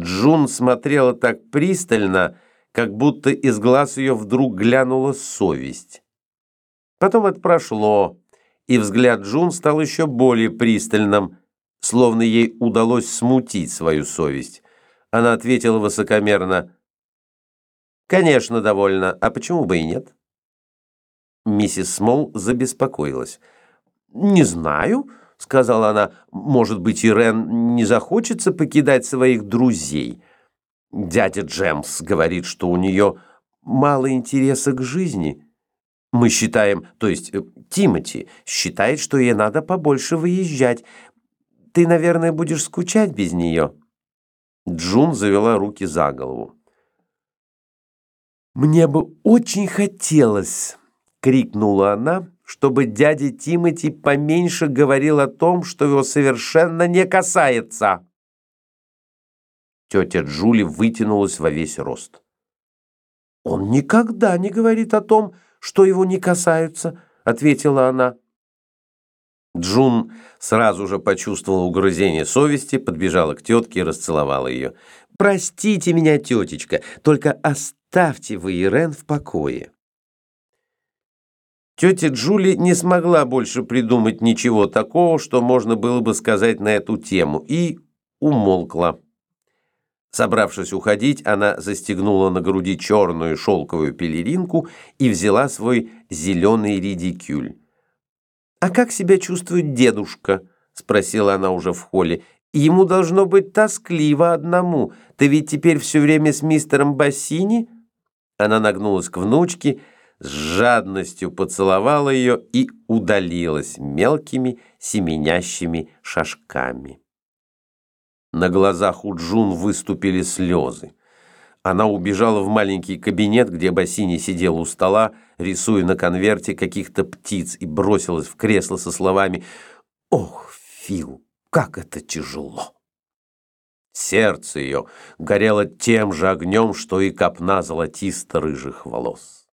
Джун смотрела так пристально, как будто из глаз ее вдруг глянула совесть. Потом это прошло, и взгляд Джун стал еще более пристальным, словно ей удалось смутить свою совесть. Она ответила высокомерно, «Конечно, довольна. А почему бы и нет?» Миссис Смол забеспокоилась. «Не знаю», — сказала она, — «может быть, Ирен не захочется покидать своих друзей. Дядя Джемс говорит, что у нее мало интереса к жизни. Мы считаем, то есть э, Тимати считает, что ей надо побольше выезжать. Ты, наверное, будешь скучать без нее». Джун завела руки за голову. «Мне бы очень хотелось», — крикнула она, «чтобы дядя Тимати поменьше говорил о том, что его совершенно не касается». Тетя Джули вытянулась во весь рост. «Он никогда не говорит о том, что его не касаются», — ответила она. Джун сразу же почувствовала угрызение совести, подбежала к тетке и расцеловала ее. «Простите меня, тетечка, только оставьте вы Ирен в покое». Тетя Джули не смогла больше придумать ничего такого, что можно было бы сказать на эту тему, и умолкла. Собравшись уходить, она застегнула на груди черную шелковую пелеринку и взяла свой зеленый редикюль. «А как себя чувствует дедушка?» — спросила она уже в холле. «Ему должно быть тоскливо одному. Ты ведь теперь все время с мистером Бассини?» Она нагнулась к внучке, с жадностью поцеловала ее и удалилась мелкими семенящими шажками. На глазах у Джун выступили слезы. Она убежала в маленький кабинет, где Бассини сидел у стола, рисуя на конверте каких-то птиц, и бросилась в кресло со словами «Ох, Фил, как это тяжело!» Сердце ее горело тем же огнем, что и копна золотисто-рыжих волос.